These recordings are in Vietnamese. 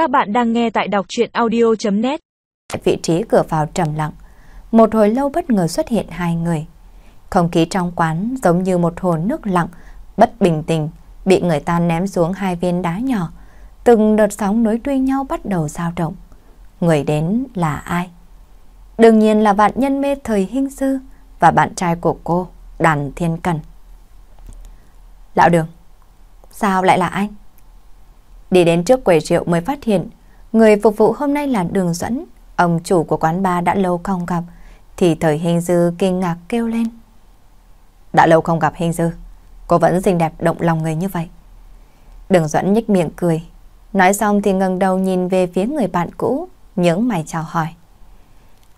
Các bạn đang nghe tại đọc chuyện audio.net Vị trí cửa vào trầm lặng. Một hồi lâu bất ngờ xuất hiện hai người. Không khí trong quán giống như một hồ nước lặng, bất bình tĩnh, bị người ta ném xuống hai viên đá nhỏ. Từng đợt sóng nối đuôi nhau bắt đầu dao động. Người đến là ai? Đương nhiên là bạn nhân mê thời hình sư và bạn trai của cô, Đàn Thiên Cần. Lão Đường, sao lại là anh? Đi đến trước quầy rượu mới phát hiện, người phục vụ hôm nay là Đường Duẫn, ông chủ của quán bar đã lâu không gặp, thì thời hình dư kinh ngạc kêu lên. Đã lâu không gặp hình dư, cô vẫn xinh đẹp động lòng người như vậy. Đường Duẫn nhếch miệng cười, nói xong thì ngẩng đầu nhìn về phía người bạn cũ, những mày chào hỏi.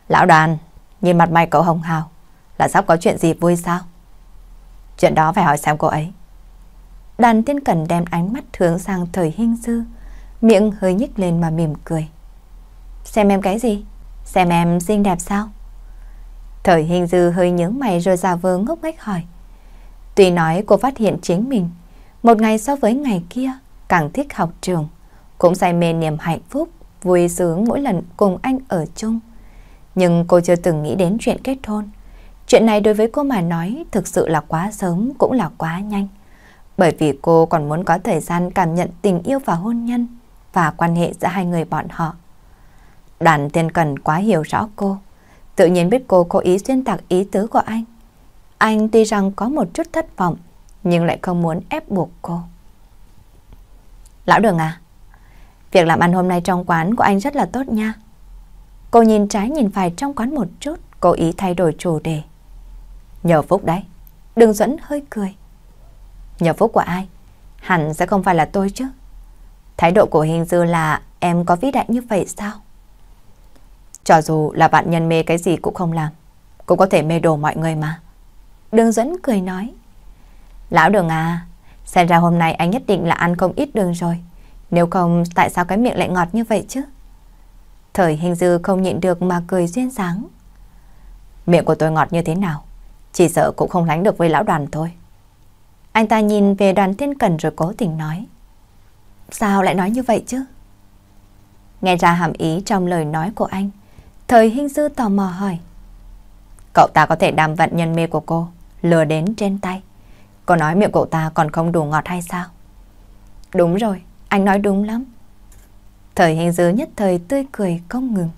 Lão đoàn, nhìn mặt mày cậu hồng hào, là sắp có chuyện gì vui sao? Chuyện đó phải hỏi xem cô ấy. Đàn tiên cẩn đem ánh mắt hướng sang thời hình sư, miệng hơi nhích lên mà mỉm cười. Xem em cái gì? Xem em xinh đẹp sao? Thời hình dư hơi nhớ mày rồi giả vờ ngốc nghếch hỏi. Tuy nói cô phát hiện chính mình, một ngày so với ngày kia càng thích học trường, cũng say mê niềm hạnh phúc, vui sướng mỗi lần cùng anh ở chung. Nhưng cô chưa từng nghĩ đến chuyện kết hôn. Chuyện này đối với cô mà nói thực sự là quá sớm cũng là quá nhanh. Bởi vì cô còn muốn có thời gian cảm nhận tình yêu và hôn nhân và quan hệ giữa hai người bọn họ. Đoàn thiên cần quá hiểu rõ cô. Tự nhiên biết cô cố ý xuyên tạc ý tứ của anh. Anh tuy rằng có một chút thất vọng, nhưng lại không muốn ép buộc cô. Lão Đường à, việc làm ăn hôm nay trong quán của anh rất là tốt nha. Cô nhìn trái nhìn phải trong quán một chút, cố ý thay đổi chủ đề. Nhờ phúc đấy. Đường dẫn hơi cười. Nhờ phúc của ai? Hẳn sẽ không phải là tôi chứ. Thái độ của hình dư là em có vĩ đại như vậy sao? Cho dù là bạn nhân mê cái gì cũng không làm, cũng có thể mê đồ mọi người mà. Đường dẫn cười nói. Lão Đường à, xem ra hôm nay anh nhất định là ăn không ít đường rồi. Nếu không, tại sao cái miệng lại ngọt như vậy chứ? Thời hình dư không nhịn được mà cười duyên dáng. Miệng của tôi ngọt như thế nào? Chỉ sợ cũng không lánh được với lão đoàn thôi. Anh ta nhìn về đoàn thiên cần rồi cố tình nói. Sao lại nói như vậy chứ? Nghe ra hàm ý trong lời nói của anh, thời hình dư tò mò hỏi. Cậu ta có thể đàm vận nhân mê của cô, lừa đến trên tay. Cô nói miệng cậu ta còn không đủ ngọt hay sao? Đúng rồi, anh nói đúng lắm. Thời hình dư nhất thời tươi cười không ngừng.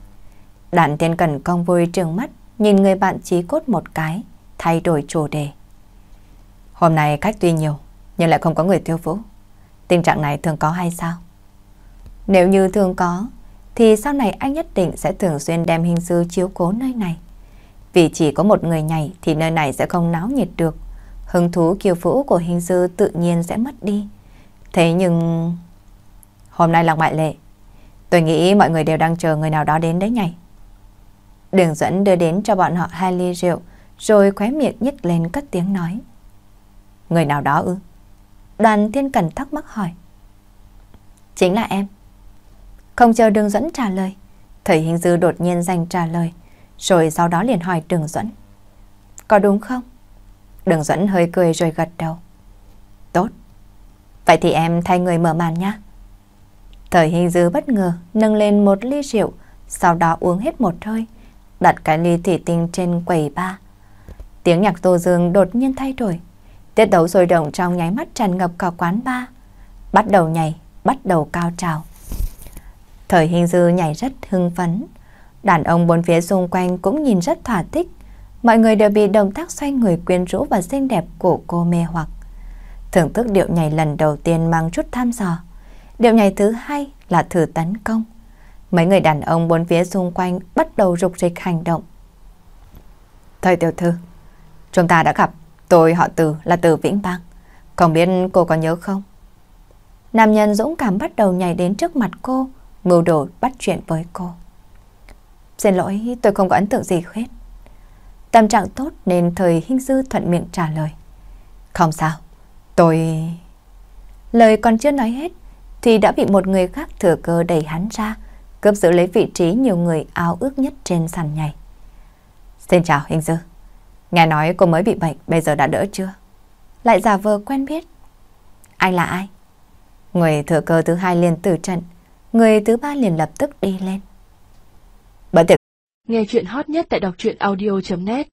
Đạn thiên cần cong vui trường mắt, nhìn người bạn trí cốt một cái, thay đổi chủ đề. Hôm nay khách tuy nhiều, nhưng lại không có người tiêu vũ. Tình trạng này thường có hay sao? Nếu như thường có, thì sau này anh nhất định sẽ thường xuyên đem hình sư chiếu cố nơi này. Vì chỉ có một người nhảy thì nơi này sẽ không náo nhiệt được. Hứng thú kiều vũ của hình sư tự nhiên sẽ mất đi. Thế nhưng... Hôm nay là ngoại lệ. Tôi nghĩ mọi người đều đang chờ người nào đó đến đấy nhảy. Đường dẫn đưa đến cho bọn họ hai ly rượu, rồi khóe miệng nhếch lên cất tiếng nói. Người nào đó ư? Đoàn thiên cần thắc mắc hỏi. Chính là em. Không chờ đường dẫn trả lời, thầy hình dư đột nhiên dành trả lời, rồi sau đó liền hỏi đường dẫn. Có đúng không? Đường dẫn hơi cười rồi gật đầu. Tốt. Vậy thì em thay người mở màn nhé. Thời hình dư bất ngờ nâng lên một ly rượu, sau đó uống hết một hơi, đặt cái ly thủy tinh trên quầy ba. Tiếng nhạc tô dương đột nhiên thay đổi. Tiết tấu sôi động trong nháy mắt tràn ngập cả quán ba. Bắt đầu nhảy, bắt đầu cao trào. Thời hình dư nhảy rất hưng phấn. Đàn ông bốn phía xung quanh cũng nhìn rất thỏa thích. Mọi người đều bị động tác xoay người quyến rũ và xinh đẹp của cô mê hoặc. Thưởng thức điệu nhảy lần đầu tiên mang chút tham dò. Điệu nhảy thứ hai là thử tấn công. Mấy người đàn ông bốn phía xung quanh bắt đầu rục rịch hành động. Thời tiểu thư, chúng ta đã gặp Tôi họ Từ là Từ Vĩnh Bang. Không biết cô có nhớ không? Nam nhân dũng cảm bắt đầu nhảy đến trước mặt cô, mưu đồ bắt chuyện với cô. Xin lỗi, tôi không có ấn tượng gì hết. Tâm trạng tốt nên thời hình dư thuận miệng trả lời. Không sao, tôi... Lời còn chưa nói hết, thì đã bị một người khác thừa cơ đẩy hắn ra, cướp giữ lấy vị trí nhiều người áo ước nhất trên sàn nhảy. Xin chào hình dư. Nghe nói cô mới bị bệnh, bây giờ đã đỡ chưa? Lại giả vờ quen biết. Anh là ai? Người thừa cơ thứ hai liền tử trận, người thứ ba liền lập tức đi lên. Bất tiện. Nghe chuyện hot nhất tại đọc truyện audio.net